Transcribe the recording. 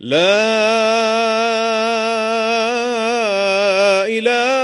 لا إله